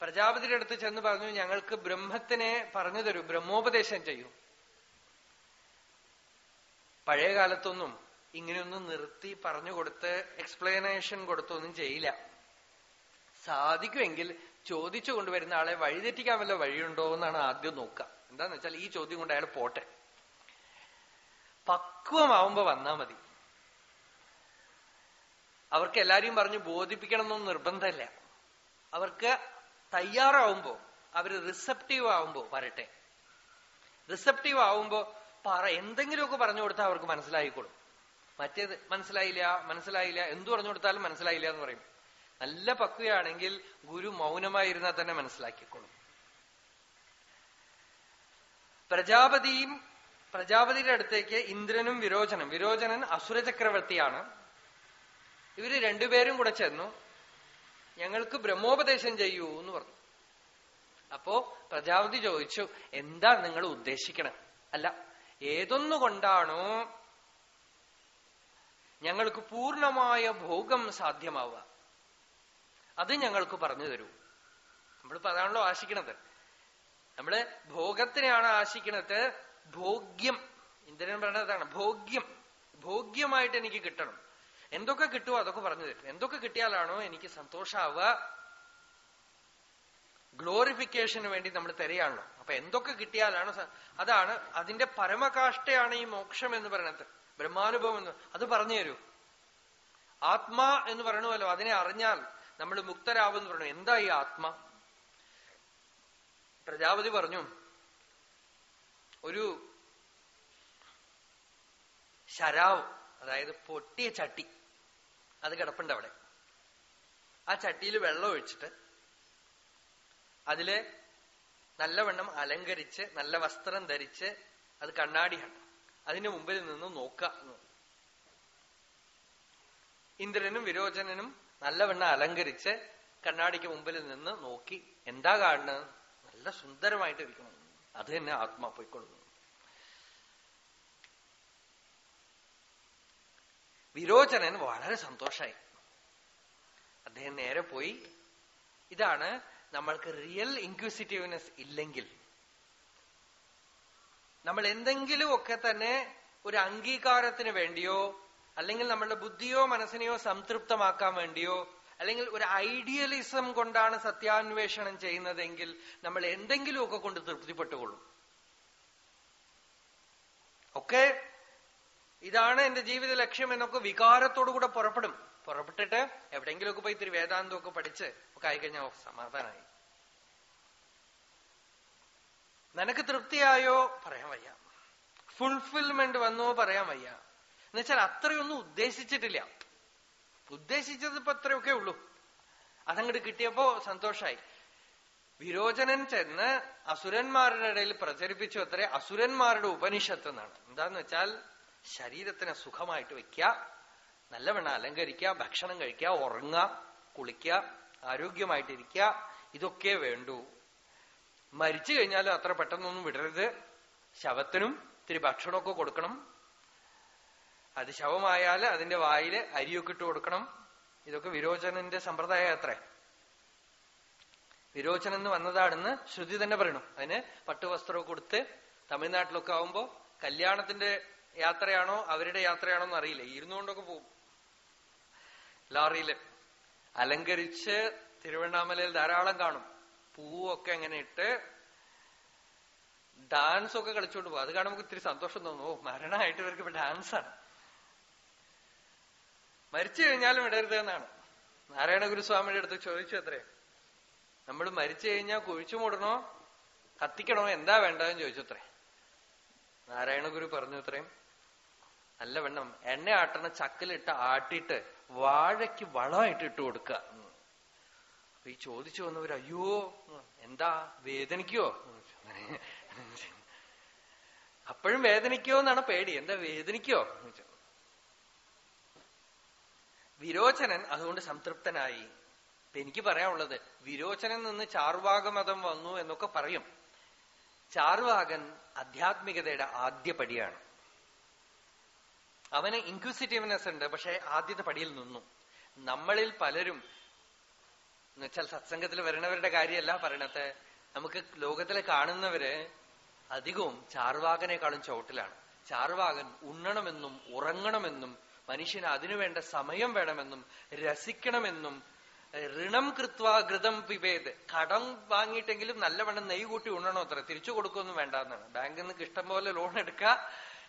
പ്രജാപതിയുടെ അടുത്ത് ചെന്ന് പറഞ്ഞു ഞങ്ങൾക്ക് ബ്രഹ്മത്തിനെ പറഞ്ഞു തരൂ ബ്രഹ്മോപദേശം ചെയ്യൂ. പഴയ കാലത്തൊന്നും ഇങ്ങനെയൊന്നും നിർത്തി പറഞ്ഞു കൊടുത്ത് എക്സ്പ്ലനേഷൻ കൊടുത്തൊന്നും ചെയ്യില്ല. സാധിക്കുമെങ്കിൽ ചോദിച്ചു കൊണ്ടുവരുന്ന ആളെ വഴിതെറ്റിക്കാൻ വല്ല വഴിയുണ്ടോ എന്നാണ് ആദ്യം നോക്കുക. എന്താന്ന് വെച്ചാൽ ഈ ചോദ്യം കൊണ്ട് അയാൾ പോട്ടെ. പക്വമാവുമ്പോ വന്നാ മതി. അവർക്ക് എല്ലാരെയും പറഞ്ഞ് ബോധിപ്പിക്കണം എന്നൊന്നും നിർബന്ധമില്ല. അവർക്ക് തയ്യാറാവുമ്പോ അവർ റിസപ്റ്റീവ് ആവുമ്പോ വരട്ടെ. റിസപ്റ്റീവ് ആവുമ്പോ പറ എന്തെങ്കിലുമൊക്കെ പറഞ്ഞു കൊടുത്താൽ അവർക്ക് മനസ്സിലായിക്കോളും. മറ്റേത് മനസ്സിലായില്ല മനസ്സിലായില്ല എന്തു പറഞ്ഞു കൊടുത്താലും മനസ്സിലായില്ല എന്ന് പറയും. നല്ല പക്വയാണെങ്കിൽ ഗുരു മൗനമായിരുന്നാൽ തന്നെ മനസ്സിലാക്കിക്കൊള്ളും പ്രജാപതിയും പ്രജാപതിയുടെ അടുത്തേക്ക് ഇന്ദ്രനും വിരോചനം. വിരോചനൻ അസുര ചക്രവർത്തിയാണ്. ഇവർ രണ്ടുപേരും കൂടെ ചെന്നു. ഞങ്ങൾക്ക് ബ്രഹ്മോപദേശം ചെയ്യൂ എന്ന് പറഞ്ഞു. അപ്പോ പ്രജാപതി ചോദിച്ചു എന്താ നിങ്ങൾ ഉദ്ദേശിക്കണം? അല്ല ഏതൊന്നുകൊണ്ടാണോ ഞങ്ങൾക്ക് പൂർണമായ ഭോഗം സാധ്യമാവുക. അത് ഞങ്ങൾക്ക് പറഞ്ഞു തരൂ. നമ്മളിപ്പോ അതാണല്ലോ ആശിക്കണത്. നമ്മൾ ഭോഗത്തിനെയാണ് ആശിക്കണത് ഭോഗ്യം. ഇന്ദ്രൻ പറഞ്ഞതാണ് ഭോഗ്യം. ഭോഗ്യമായിട്ട് എനിക്ക് കിട്ടണം. എന്തൊക്കെ കിട്ടുമോ അതൊക്കെ പറഞ്ഞു തരും. എന്തൊക്കെ കിട്ടിയാലാണോ എനിക്ക് സന്തോഷാവുക. ഗ്ലോറിഫിക്കേഷന് വേണ്ടി നമ്മൾ തരികയാണല്ലോ അപ്പൊ എന്തൊക്കെ കിട്ടിയാലാണ് അതാണ് അതിന്റെ പരമകാഷ്ടയാണ് ഈ മോക്ഷം എന്ന് പറയുന്നത്. ബ്രഹ്മാനുഭവം എന്ന് അത് പറഞ്ഞു തരൂ. ആത്മാ എന്ന് പറയണമല്ലോ അതിനെ അറിഞ്ഞാൽ നമ്മൾ മുക്തരാവെന്ന് പറഞ്ഞു എന്താ ഈ ആത്മ? പ്രജാപതി പറഞ്ഞു ഒരു ശരാവ് അതായത് പൊട്ടിയ ചട്ടി അത് കിടപ്പുണ്ട് അവിടെ. ആ ചട്ടിയിൽ വെള്ളം ഒഴിച്ചിട്ട് അതിൽ നല്ലവണ്ണം അലങ്കരിച്ച് നല്ല വസ്ത്രം ധരിച്ച് അത് കണ്ണാടിയാണ് അതിന്റെ മുമ്പിൽ നിന്ന് നോക്കുക. ഇന്ദ്രനും വിരോചനനും നല്ലവണ്ണം അലങ്കരിച്ച് കണ്ണാടിക്ക് മുമ്പിൽ നിന്ന് നോക്കി. എന്താ കാണുന്നത്? നല്ല സുന്ദരമായിട്ട് ഇരിക്കണം. അത് തന്നെ ആത്മാ പോയിക്കൊള്ളുന്നു. വിരോചനൻ വളരെ സന്തോഷായി. അദ്ദേഹം നേരെ പോയി. ഇതാണ് നമ്മൾക്ക് റിയൽ ഇൻക്വിസിറ്റീവ്നെസ് ഇല്ലെങ്കിൽ നമ്മൾ എന്തെങ്കിലും ഒക്കെ തന്നെ ഒരു അംഗീകാരത്തിന് വേണ്ടിയോ അല്ലെങ്കിൽ നമ്മളുടെ ബുദ്ധിയോ മനസ്സിനെയോ സംതൃപ്തമാക്കാൻ വേണ്ടിയോ അല്ലെങ്കിൽ ഒരു ഐഡിയലിസം കൊണ്ടാണ് സത്യാന്വേഷണം ചെയ്യുന്നതെങ്കിൽ നമ്മൾ എന്തെങ്കിലുമൊക്കെ കൊണ്ട് തൃപ്തിപ്പെട്ടുകൊള്ളും. ഒക്കെ ഇതാണ് എന്റെ ജീവിത ലക്ഷ്യം എന്നൊക്കെ വികാരത്തോടുകൂടെ പുറപ്പെടും. പുറപ്പെട്ടിട്ട് എവിടെയെങ്കിലുമൊക്കെ പോയി ഇത്തിരി വേദാന്തമൊക്കെ പഠിച്ച് ഒക്കെ ആയിക്കഴിഞ്ഞാൽ സമാധാനമായി. നിനക്ക് തൃപ്തിയായോ? പറയാൻ വയ്യ. ഫുൾഫിൽമെന്റ് വന്നോ പറയാൻ വയ്യ. എന്നുവെച്ചാൽ അത്രയൊന്നും ഉദ്ദേശിച്ചിട്ടില്ല. ഉദ്ദേശിച്ചത് ഇപ്പൊ അത്രയൊക്കെ ഉള്ളൂ. അതങ്ങോട്ട് കിട്ടിയപ്പോ സന്തോഷായി. വിരോചനൻ ചെന്ന് അസുരന്മാരുടെ ഇടയിൽ പ്രചരിപ്പിച്ചു അത്രേ അസുരന്മാരുടെ ഉപനിഷത്ത് എന്നാണ്. എന്താന്ന് വെച്ചാൽ ശരീരത്തിന് സുഖമായിട്ട് വെക്കുക നല്ലവണ്ണം അലങ്കരിക്കുക ഭക്ഷണം കഴിക്കുക ഉറങ്ങുക കുളിക്കുക ആരോഗ്യമായിട്ടിരിക്കുക ഇതൊക്കെ വേണ്ടൂ. മരിച്ചു കഴിഞ്ഞാലും അത്ര പെട്ടെന്നൊന്നും വിടരുത്. ശവത്തിനും ഇത്തിരി ഭക്ഷണമൊക്കെ കൊടുക്കണം. അത് ശവമായാൽ അതിന്റെ വായിൽ അരിയൊക്കെ ഇട്ട് കൊടുക്കണം. ഇതൊക്കെ വിരോചനന്റെ സമ്പ്രദായം അത്രേ. വിരോചനം എന്ന് വന്നതാണെന്ന് ശ്രുതി തന്നെ പറയണം. അതിന് പട്ടുവസ്ത്രമൊക്കെ കൊടുത്ത് തമിഴ്നാട്ടിലൊക്കെ ആവുമ്പോ കല്യാണത്തിന്റെ യാത്രയാണോ അവരുടെ യാത്രയാണോ എന്ന് അറിയില്ല. ഇരുന്നുകൊണ്ടൊക്കെ പോവും. ലോറിയിൽ. അലങ്കരിച്ച് തിരുവണ്ണാമലയിൽ ധാരാളം കാണും. പൂവൊക്കെ അങ്ങനെ ഇട്ട് ഡാൻസ് ഒക്കെ കളിച്ചോണ്ട് പോകും അത് കാണുമ്പോൾ ഇത്തിരി സന്തോഷം തോന്നും. ഓ മരണമായിട്ട് ഇവർക്ക് ഇപ്പൊ ഡാൻസാണ് മരിച്ചു കഴിഞ്ഞാലും ഇടരുത് എന്നാണ്. നാരായണ ഗുരുസ്വാമിയുടെ അടുത്ത് ചോദിച്ചു അത്രേ. നമ്മൾ മരിച്ചു കഴിഞ്ഞാൽ കുഴിച്ചു മൂടണോ? കത്തിക്കണോ? എന്താ വേണ്ടതെന്ന് ചോദിച്ചു അത്രേ. നാരായണ ഗുരു പറഞ്ഞു അത്രയും നല്ല വെണ്ണം. എണ്ണ ആട്ടണ ചക്കിലിട്ട് ആട്ടിയിട്ട് വാഴയ്ക്ക് വളമായിട്ട് ഇട്ട് കൊടുക്കുക. ഈ ചോദിച്ചു വന്നവർ അയ്യോ എന്താ വേദനിക്കോ? അപ്പോഴും വേദനിക്കോ എന്നാണ് പേടി. എന്താ വേദനിക്കോ? വിരോചനൻ അതുകൊണ്ട് സംതൃപ്തനായി. എനിക്ക് പറയാനുള്ളത് വിരോചനൻ നിന്ന് ചാർവാകമതം വന്നു എന്നൊക്കെ പറയും. ചാർവാകൻ ആധ്യാത്മികതയുടെ ആദ്യ പടിയാണ്. അവന് ഇൻക്വിസിറ്റീവ്നെസ് ഉണ്ട് പക്ഷെ ആദ്യത്തെ പടിയിൽ നിന്നു. നമ്മളിൽ പലരും എന്നുവെച്ചാൽ സത്സംഗത്തിൽ വരുന്നവരുടെ കാര്യമല്ല പറയണത്. നമുക്ക് ലോകത്തിൽ കാണുന്നവര് അധികവും ചാർവാകനേക്കാളും ചുവട്ടിലാണ്. ചാർവാകൻ ഉണ്ണണമെന്നും ഉറങ്ങണമെന്നും മനുഷ്യന് അതിനുവേണ്ട സമയം വേണമെന്നും രസിക്കണമെന്നും ഋണം കൃത്വാ ഘൃതം പിബേത് കടം വാങ്ങിയിട്ടെങ്കിലും നല്ലവണ്ണം നെയ് കൂട്ടി ഉണ്ണണോ അത്ര? തിരിച്ചു കൊടുക്കൊന്നും വേണ്ടാന്നാണ്. ബാങ്കിൽ നിന്ന് ഇഷ്ടം പോലെ ലോൺ എടുക്കുക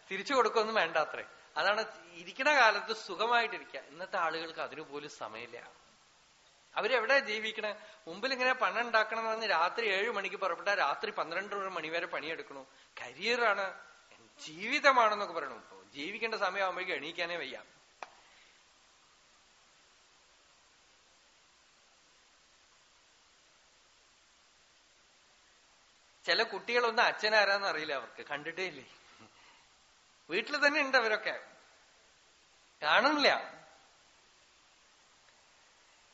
തിരിച്ചു കൊടുക്കൊന്നും വേണ്ട അത്രേ അതാണ് ഇരിക്കുന്ന കാലത്ത് സുഖമായിട്ടിരിക്കുക ഇന്നത്തെ ആളുകൾക്ക് അതിനു പോലും സമയമില്ല. അവരെവിടെ ജീവിക്കണേ? മുമ്പിൽ ഇങ്ങനെ പണം ഉണ്ടാക്കണം എന്ന് രാത്രി ഏഴ് മണിക്ക് പുറപ്പെട്ട രാത്രി പന്ത്രണ്ട് മണി വരെ പണിയെടുക്കണു. കരിയറാണ് ജീവിതമാണെന്നൊക്കെ പറയണു. ജീവിക്കേണ്ട സമയമാകുമ്പോഴേക്കും എണീക്കാനേ വയ്യ. ചില കുട്ടികളൊന്നും അച്ഛനാരാന്ന് അറിയില്ല അവർക്ക്. കണ്ടിട്ടേ ഇല്ലേ? വീട്ടിൽ തന്നെ ഉണ്ട് അവരൊക്കെ. കാണുന്നില്ല.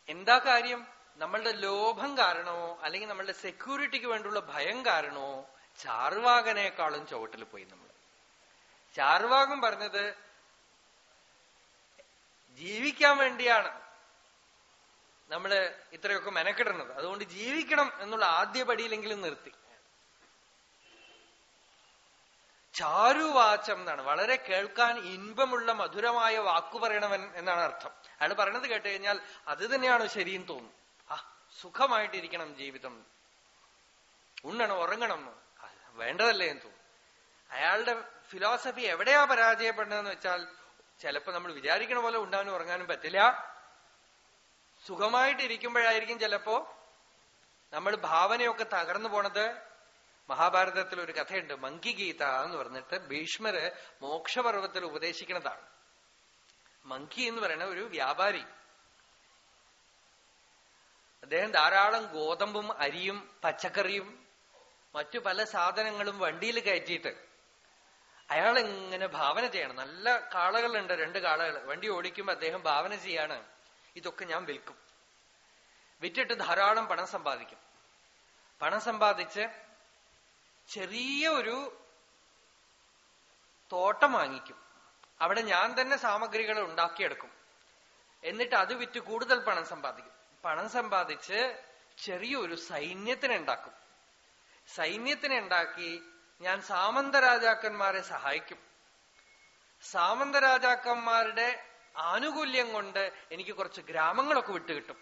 എന്താ കാര്യം? നമ്മളുടെ ലോഭം കാരണമോ അല്ലെങ്കിൽ നമ്മളുടെ സെക്യൂരിറ്റിക്ക് വേണ്ടിയുള്ള ഭയം കാരണമോ ചാർവാകനേക്കാളും ചുവട്ടിൽ പോയി നമ്മൾ ചാർവാകം പറഞ്ഞത് ജീവിക്കാൻ വേണ്ടിയാണ് നമ്മൾ ഇത്രയൊക്കെ മെനക്കിടുന്നത്. അതുകൊണ്ട് ജീവിക്കണം എന്നുള്ള ആദ്യ പടിയിലെങ്കിലും നിർത്തി. ചാരുവാചം എന്നാണ്. വളരെ കേൾക്കാൻ ഇൻപമുള്ള മധുരമായ വാക്കു പറയണവൻ എന്നാണ് അർത്ഥം. അയാൾ പറയണത് കേട്ട് കഴിഞ്ഞാൽ അത് തന്നെയാണ് ശരിയും തോന്നും. ആ സുഖമായിട്ടിരിക്കണം ജീവിതം. ഉണ്ണണം ഉറങ്ങണം. വേണ്ടതല്ലേ എന്ന് തോന്നും. അയാളുടെ ഫിലോസഫി എവിടെയാ പരാജയപ്പെടുന്നതെന്ന് വെച്ചാൽ ചിലപ്പോ നമ്മൾ വിചാരിക്കണ പോലെ ഉണ്ടാവാനും ഉറങ്ങാനും പറ്റില്ല. സുഖമായിട്ടിരിക്കുമ്പോഴായിരിക്കും ചിലപ്പോ നമ്മൾ ഭാവനയൊക്കെ തകർന്നു പോണത്. മഹാഭാരതത്തിൽ ഒരു കഥയുണ്ട് മങ്കി മങ്കിഗീത എന്ന് പറഞ്ഞിട്ട് ഭീഷ്മര് മോക്ഷപർവത്തിൽ ഉപദേശിക്കുന്നതാണ്. മങ്കി എന്ന് പറയുന്ന ഒരു വ്യാപാരി. അദ്ദേഹം ധാരാളം ഗോതമ്പും അരിയും പച്ചക്കറിയും മറ്റു പല സാധനങ്ങളും വണ്ടിയിൽ കയറ്റിയിട്ട് അയാൾ ഇങ്ങനെ ഭാവന ചെയ്യണം? നല്ല കാളകളുണ്ട് രണ്ട് കാളകൾ. വണ്ടി ഓടിക്കുമ്പോൾ അദ്ദേഹം ഭാവന ചെയ്യാണ് ഇതൊക്കെ ഞാൻ വിൽക്കും. വിറ്റിട്ട് ധാരാളം പണം സമ്പാദിക്കും. പണം സമ്പാദിച്ച് ചെറിയ ഒരു തോട്ടം വാങ്ങിക്കും. അവിടെ ഞാൻ തന്നെ സാമഗ്രികൾ ഉണ്ടാക്കിയെടുക്കും. എന്നിട്ട് അത് വിറ്റ് കൂടുതൽ പണം സമ്പാദിക്കും. പണം സമ്പാദിച്ച് ചെറിയൊരു സൈന്യത്തിനെ ഉണ്ടാക്കും. ഉണ്ടാക്കി ഞാൻ സാമന്ത രാജാക്കന്മാരെ സഹായിക്കും. സാമന്ത രാജാക്കന്മാരുടെ ആനുകൂല്യം കൊണ്ട് എനിക്ക് കുറച്ച് ഗ്രാമങ്ങളൊക്കെ വിട്ടുകിട്ടും.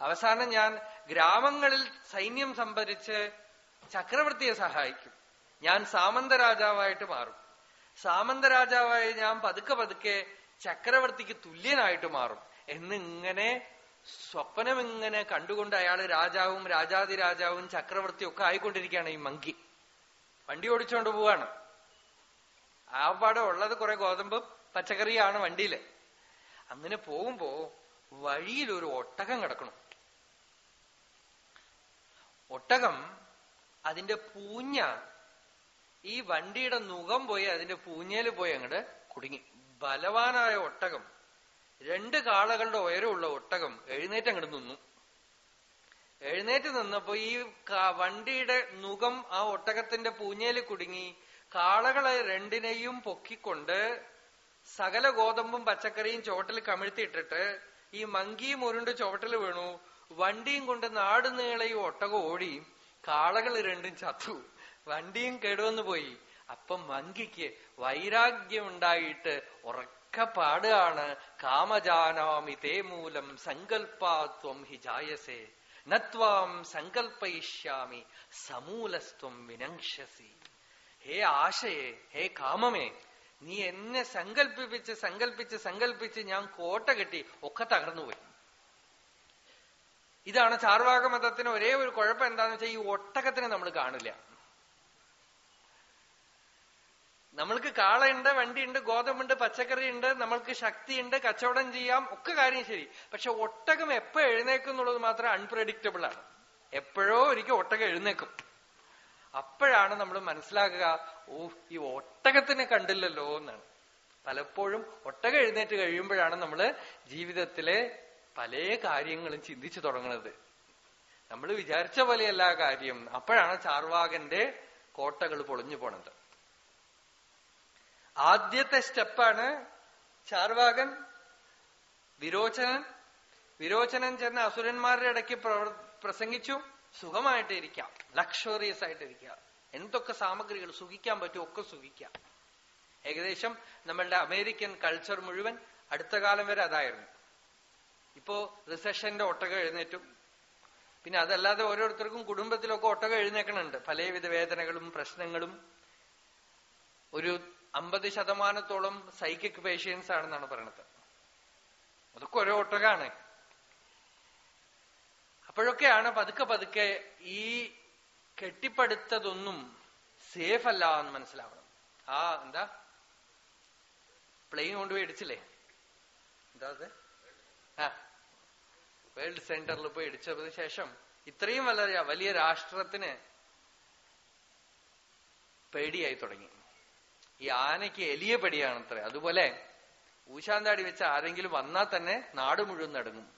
അവസാനം ഞാൻ ഗ്രാമങ്ങളിൽ സൈന്യം സംഭരിച്ച് ചക്രവർത്തിയെ സഹായിക്കും. ഞാൻ സാമന്ത രാജാവായിട്ട് മാറും. സാമന്ത രാജാവായി ഞാൻ പതുക്കെ പതുക്കെ ചക്രവർത്തിക്ക് തുല്യനായിട്ട് മാറും. എന്നിങ്ങനെ സ്വപ്നം ഇങ്ങനെ കണ്ടുകൊണ്ട് അയാൾ രാജാവും രാജാതിരാജാവും ചക്രവർത്തിയും ഒക്കെ ആയിക്കൊണ്ടിരിക്കുകയാണ് ഈ മങ്കി. വണ്ടി ഓടിച്ചുകൊണ്ട് പോവാണ്. ആ പാടെ ഉള്ളത് കുറെ ഗോതമ്പ് പച്ചക്കറിയാണ് വണ്ടിയിൽ. അങ്ങനെ പോകുമ്പോ വഴിയിൽ ഒരു ഒട്ടകം കിടക്കണം. ഒട്ടകം അതിന്റെ പൂഞ്ഞ ഈ വണ്ടിയുടെ നുഖം പോയി അതിന്റെ പൂഞ്ഞയിൽ പോയി അങ്ങോട്ട് കുടുങ്ങി. ബലവാനായ ഒട്ടകം രണ്ട് കാളകളുടെ ഉയരമുള്ള ഒട്ടകം എഴുന്നേറ്റ് അങ്ങോട്ട് നിന്നു. എഴുന്നേറ്റ് നിന്നപ്പോ ഈ വണ്ടിയുടെ നുഖം ആ ഒട്ടകത്തിന്റെ പൂഞ്ഞയിൽ കുടുങ്ങി. കാളകളെ രണ്ടിനെയും പൊക്കിക്കൊണ്ട് സകല ഗോതമ്പും പച്ചക്കറിയും ചുവട്ടിൽ കമിഴ്ത്തിയിട്ടിട്ട് ഈ മങ്കിയും ഉരുണ്ട് ചുവട്ടിൽ വീണു. വണ്ടിയും കൊണ്ട് നാടുനീളയും ഒട്ടകം ഓടി. കാളകൾ രണ്ടും ചത്തു. വണ്ടിയും കേടുവന്നു പോയി. അപ്പം മങ്കിക്ക് വൈരാഗ്യം ഉണ്ടായിട്ട് ഉറക്ക പാടുകയാണ്. കാമജാനാമി തേ മൂലം സങ്കൽപ്പാത്വം ഹി ജായസേ. നത്വാം സങ്കൽപ്പയിഷ്യാമി സമൂലസ്ത്വം വിനംശസി. ഹേ ആശയെ ഹേ കാമമേ നീ എന്നെ സങ്കല്പിപ്പിച്ച് സങ്കല്പിച്ച് സങ്കല്പിച്ച് ഞാൻ കോട്ട കെട്ടി ഒക്കെ തകർന്നുപോയി. ഇതാണ് ചാർവാക മതത്തിന് ഒരേ ഒരു കുഴപ്പം എന്താന്ന് വെച്ചാൽ ഈ ഒട്ടകത്തിനെ നമ്മൾ കാണില്ല. നമ്മൾക്ക് കാളയുണ്ട് വണ്ടിയുണ്ട് ഗോതമ്പുണ്ട് പച്ചക്കറി ഉണ്ട് നമ്മൾക്ക് ശക്തിയുണ്ട് കച്ചവടം ചെയ്യാം ഒക്കെ കാര്യം ശരി. പക്ഷെ ഒട്ടകം എപ്പോ എഴുന്നേക്കും എന്നുള്ളത് മാത്രം അൺപ്രഡിക്റ്റബിൾ ആണ്. എപ്പോഴോ ഒരിക്കൽ ഒട്ടകം എഴുന്നേക്കും. അപ്പോഴാണ് നമ്മൾ മനസ്സിലാക്കുക ഓ ഈ ഒട്ടകത്തിനെ കണ്ടില്ലല്ലോ എന്നാണ് പലപ്പോഴും ഒട്ടകം എഴുന്നേറ്റ് കഴിയുമ്പോഴാണ് നമ്മൾ ജീവിതത്തിലെ പല കാര്യങ്ങളും ചിന്തിച്ചു തുടങ്ങുന്നത് നമ്മൾ വിചാരിച്ച പോലെയല്ല കാര്യം. അപ്പോഴാണ് ചാർവാകന്റെ കോട്ടകൾ പൊളിഞ്ഞു പോണത്. ആദ്യത്തെ സ്റ്റെപ്പാണ് ചാർവാകൻ വിരോചനൻ. വിരോചനൻ ചെന്ന അസുരന്മാരുടെ ഇടയ്ക്ക് പ്രസംഗിച്ചു. സുഖമായിട്ട് ഇരിക്കാം ലക്ഷറിയസ് ആയിട്ട് ഇരിക്കാം എന്തൊക്കെ സാമഗ്രികൾ സുഖിക്കാൻ പറ്റും ഒക്കെ സുഖിക്കാം. ഏകദേശം നമ്മളുടെ അമേരിക്കൻ കൾച്ചർ മുഴുവൻ അടുത്ത കാലം വരെ അതായിരുന്നു. ഇപ്പോ റിസഷന്റെ ഒട്ടക എഴുന്നേറ്റും. പിന്നെ അതല്ലാതെ ഓരോരുത്തർക്കും കുടുംബത്തിലൊക്കെ ഒട്ടക എഴുന്നേക്കണുണ്ട്. പലവിധ വേദനകളും പ്രശ്നങ്ങളും. ഒരു അമ്പത് ശതമാനത്തോളം സൈക്കിക് പേഷ്യൻസ് ആണെന്നാണ് പറയണത്. അതൊക്കെ ഓരോ ഒട്ടകാണ്. അപ്പോഴൊക്കെയാണ് പതുക്കെ പതുക്കെ ഈ കെട്ടിപ്പടുത്തതൊന്നും സേഫ് അല്ല എന്ന് മനസ്സിലാവണം. ആ എന്താ? പ്ലെയിൻ കൊണ്ടുപോയി ഇടിച്ചില്ലേ എന്താ അത്? വേൾഡ് സെന്ററിൽ പോയി ഇടിച്ചതിന് ശേഷം ഇത്രയും വലിയ വലിയ രാഷ്ട്രത്തിന് പേടിയായി തുടങ്ങി. ഈ ആനയ്ക്ക് എലിയ പേടിയാണത്രേ. അതുപോലെ ഊശാന്താടി വെച്ച ആരെങ്കിലും വന്നാൽ തന്നെ നാട് മുഴുവൻ നടങ്ങും.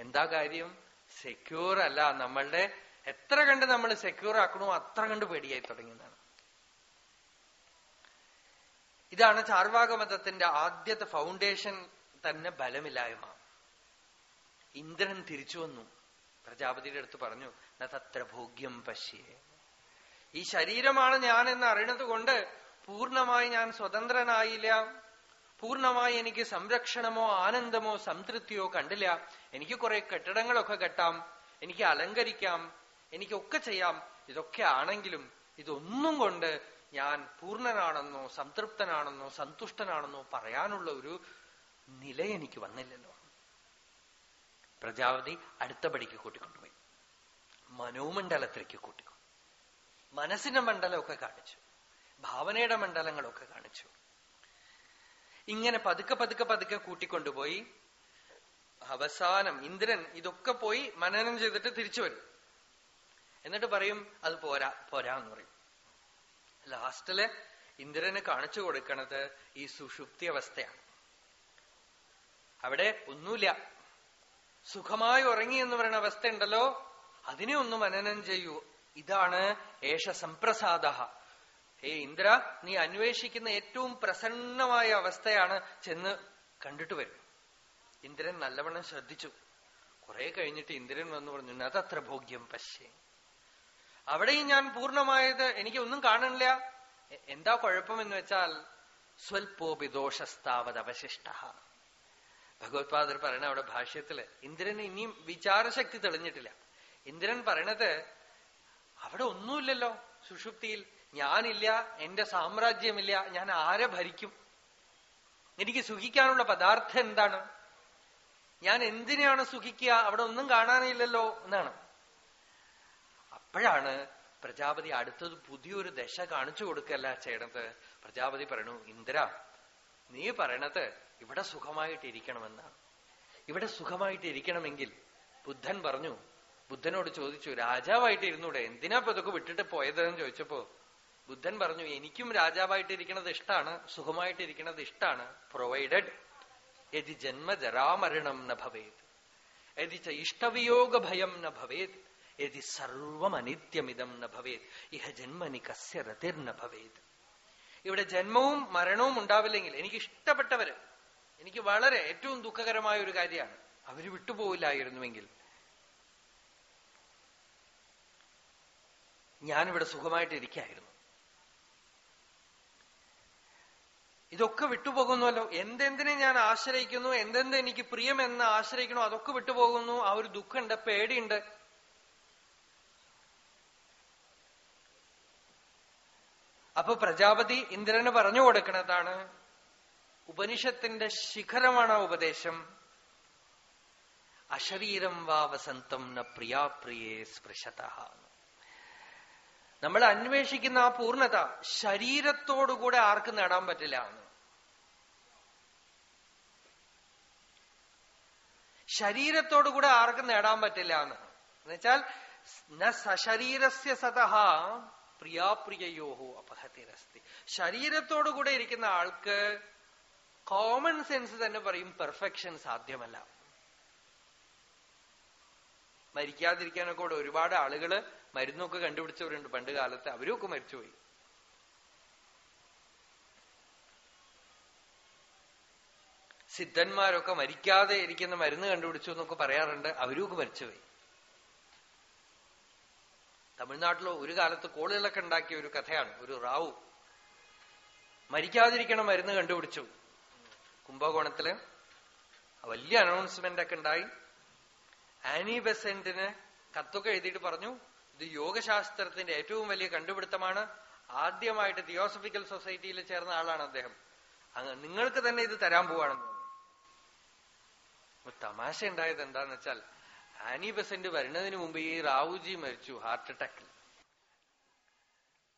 എന്താ കാര്യം? സെക്യൂർ അല്ല. നമ്മളുടെ എത്ര കണ്ട് നമ്മൾ സെക്യൂർ ആക്കണോ അത്ര കണ്ട് പേടിയായി തുടങ്ങിയതാണ്. ഇതാണ് ചാർവാകമതത്തിന്റെ ആദ്യത്തെ ഫൗണ്ടേഷൻ തന്നെ ബലമില്ലായ്മ. ഇന്ദ്രൻ തിരിച്ചു വന്നു. പ്രജാപതിയുടെ അടുത്ത് പറഞ്ഞു നത്ര ഭോഗ്യം പശ്യേ. ഈ ശരീരമാണ് ഞാൻ എന്ന് അറിയണത് കൊണ്ട് പൂർണമായി ഞാൻ സ്വതന്ത്രനായില്ല. പൂർണമായി എനിക്ക് സംരക്ഷണമോ ആനന്ദമോ സംതൃപ്തിയോ കണ്ടില്ല. എനിക്ക് കുറെ കെട്ടിടങ്ങളൊക്കെ കെട്ടാം എനിക്ക് അലങ്കരിക്കാം എനിക്കൊക്കെ ചെയ്യാം. ഇതൊക്കെ ആണെങ്കിലും ഇതൊന്നും കൊണ്ട് ഞാൻ പൂർണനാണെന്നോ സംതൃപ്തനാണെന്നോ സന്തുഷ്ടനാണെന്നോ പറയാനുള്ള ഒരു നില എനിക്ക് വന്നില്ലല്ലോ. പ്രജാപതി അടുത്ത പടിക്ക് കൂട്ടിക്കൊണ്ടുപോയി. മനോമണ്ഡലത്തിലേക്ക് കൂട്ടിക്കൊണ്ടു. മനസ്സിന്റെ മണ്ഡലമൊക്കെ കാണിച്ചു. ഭാവനയുടെ മണ്ഡലങ്ങളൊക്കെ കാണിച്ചു. ഇങ്ങനെ പതുക്കെ പതുക്കെ പതുക്കെ കൂട്ടിക്കൊണ്ടുപോയി. അവസാനം ഇന്ദ്രൻ ഇതൊക്കെ പോയി മനനം ചെയ്തിട്ട് തിരിച്ചു വരും. എന്നിട്ട് പറയും അത് പോരാ പോരാ എന്ന് പറയും. ലാസ്റ്റിൽ ഇന്ദ്രന് കാണിച്ചു കൊടുക്കണത് ഈ സുഷുപ്തി അവസ്ഥയാണ്. അവിടെ ഒന്നുമില്ല. സുഖമായി ഉറങ്ങി എന്ന് പറയുന്ന അവസ്ഥ ഉണ്ടല്ലോ അതിനെ ഒന്ന് മനനം ചെയ്യൂ. ഇതാണ് ഏഷ സംപ്രസാദ ഏ ഇന്ദ്ര നീ അന്വേഷിക്കുന്ന ഏറ്റവും പ്രസന്നമായ അവസ്ഥയാണ് ചെന്ന് കണ്ടിട്ട് വരും ഇന്ദ്രൻ നല്ലവണ്ണം ശ്രദ്ധിച്ചു. കുറെ കഴിഞ്ഞിട്ട് ഇന്ദ്രൻ വന്നു പറഞ്ഞു അതത്ര ഭോഗ്യം പശ്യേ. അവിടെയും ഞാൻ പൂർണമായത് എനിക്ക് ഒന്നും കാണണില്ല എന്താ കുഴപ്പമെന്ന് വെച്ചാൽ സ്വൽപ്പോപി ദോഷസ്താവത് അവശിഷ്ട ഭഗവത്പാദർ പറയണ അവിടെ ഭാഷ്യത്തിൽ ഇന്ദ്രന് ഇനിയും വിചാരശക്തി തെളിഞ്ഞിട്ടില്ല. ഇന്ദ്രൻ പറയണത് അവിടെ ഒന്നുമില്ലല്ലോ സുഷുപ്തിയിൽ. ഞാനില്ല എന്റെ സാമ്രാജ്യമില്ല ഞാൻ ആരെ ഭരിക്കും? എനിക്ക് സുഖിക്കാനുള്ള പദാർത്ഥം എന്താണ്? ഞാൻ എന്തിനാണ് സുഖിക്കുക? അവിടെ ഒന്നും കാണാനില്ലല്ലോ എന്നാണ്. അപ്പോഴാണ് പ്രജാപതി അടുത്തത് പുതിയൊരു ദശ കാണിച്ചു കൊടുക്കല്ല ചെയ്യണത്. പ്രജാപതി പറയണു ഇന്ദ്ര നീ പറയണത് ഇവിടെ സുഖമായിട്ടിരിക്കണമെന്നാണ്. ഇവിടെ സുഖമായിട്ടിരിക്കണമെങ്കിൽ ബുദ്ധൻ പറഞ്ഞു ബുദ്ധനോട് ചോദിച്ചു രാജാവായിട്ട് ഇരുന്നൂടെ എന്തിനാ ഇപ്പൊ ഇതൊക്കെ വിട്ടിട്ട് പോയതെന്ന് ചോദിച്ചപ്പോ ബുദ്ധൻ പറഞ്ഞു എനിക്കും രാജാവായിട്ടിരിക്കണത് ഇഷ്ടാണ് സുഖമായിട്ടിരിക്കണത് ഇഷ്ടാണ്. പ്രൊവൈഡഡ് യതി ജന്മജരാമരണം ന ഭവേത്. യതി ച ഇഷ്ടവിയോഗ ഭയം ന ഭവേത്. യതി സർവം അനിത്യമിതം ന ഭവേത്. ഇഹ ജന്മനി കസ്യ ന ഭവേത്. ഇവിടെ ജന്മവും മരണവും ഉണ്ടാവില്ലെങ്കിൽ എനിക്ക് ഇഷ്ടപ്പെട്ടവര് എനിക്ക് വളരെ ഏറ്റവും ദുഃഖകരമായ ഒരു കാര്യമാണ്. അവർ വിട്ടുപോയില്ലായിരുന്നുവെങ്കിൽ ഞാനിവിടെ സുഖമായിട്ടിരിക്കായിരുന്നു ഇതൊക്കെ വിട്ടുപോകുന്നുവല്ലോ എന്തെന്തിനെ ഞാൻ ആശ്രയിക്കുന്നു? എന്തെന്ത് എനിക്ക് പ്രിയമെന്ന് ആശ്രയിക്കണോ? അതൊക്കെ വിട്ടുപോകുന്നു. ആ ഒരു ദുഃഖമുണ്ട് പേടിയുണ്ട്. അപ്പൊ പ്രജാപതി ഇന്ദ്രന് പറഞ്ഞു കൊടുക്കണതാണ്. ഉപനിഷത്തിന്റെ ശിഖരമാണ് ഉപദേശം. അശരീരം വാ വസന്തം ന പ്രിയാപ്രിയേ സ്പൃശത. നമ്മൾ അന്വേഷിക്കുന്ന ആ പൂർണത ശരീരത്തോടുകൂടെ ആർക്കും നേടാൻ പറ്റില്ല. ശരീരത്തോടുകൂടെ ആർക്കും നേടാൻ പറ്റില്ല. എന്ന് എന്നുവെച്ചാൽ ന സശരീരസ്യ സതഹ പ്രിയാപ്രിയോഹോ അപഹത്തിരസ്തി ശരീരത്തോടുകൂടെ ഇരിക്കുന്ന ആൾക്ക് കോമൺ സെൻസ് തന്നെ പറയും പെർഫെക്ഷൻ സാധ്യമല്ല. മരിക്കാതിരിക്കാനൊക്കെ കൂടെ ഒരുപാട് ആളുകൾ മരുന്നൊക്കെ കണ്ടുപിടിച്ചവരുണ്ട്. പണ്ട് കാലത്ത് അവരൊക്കെ മരിച്ചുപോയി. സിദ്ധന്മാരൊക്കെ മരിക്കാതെ ഇരിക്കുന്ന മരുന്ന് കണ്ടുപിടിച്ചു എന്നൊക്കെ പറയാറുണ്ട്. അവരൊക്കെ മരിച്ചുപോയി. തമിഴ്നാട്ടിലോ ഒരു കാലത്ത് കോളുകളൊക്കെ ഉണ്ടാക്കിയ ഒരു കഥയാണ്. ഒരു റാവു മരിക്കാതിരിക്കണ മരുന്ന് കണ്ടുപിടിച്ചു. കുംഭകോണത്തിൽ വലിയ അനൗൺസ്മെന്റ് ഒക്കെ ഉണ്ടായി. ആനി ബെസന്റിന് കത്തൊക്കെ എഴുതിയിട്ട് പറഞ്ഞു ഇത് യോഗശാസ്ത്രത്തിന്റെ ഏറ്റവും വലിയ കണ്ടുപിടുത്തമാണ്. ആദ്യമായിട്ട് തിയോസഫിക്കൽ സൊസൈറ്റിയിൽ ചേർന്ന ആളാണ് അദ്ദേഹം. നിങ്ങൾക്ക് തന്നെ ഇത് തരാൻ പോവാണെന്ന് തമാശ ഉണ്ടായത് എന്താന്ന് വെച്ചാൽ ആനി ബെസന്റ് വരുന്നതിന് മുമ്പ് ഈ റാവുജി മരിച്ചു ഹാർട്ട് അറ്റാക്കിൽ.